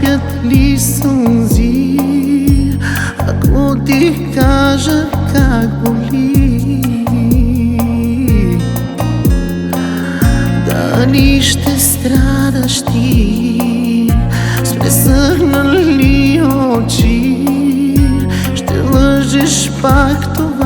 капят ли сълзи, ако ти кажа как боли? Дали ще страдаш ти с очи? Ще лъжеш пак това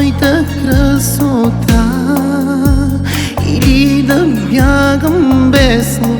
на твоята красота или да бягам без слова?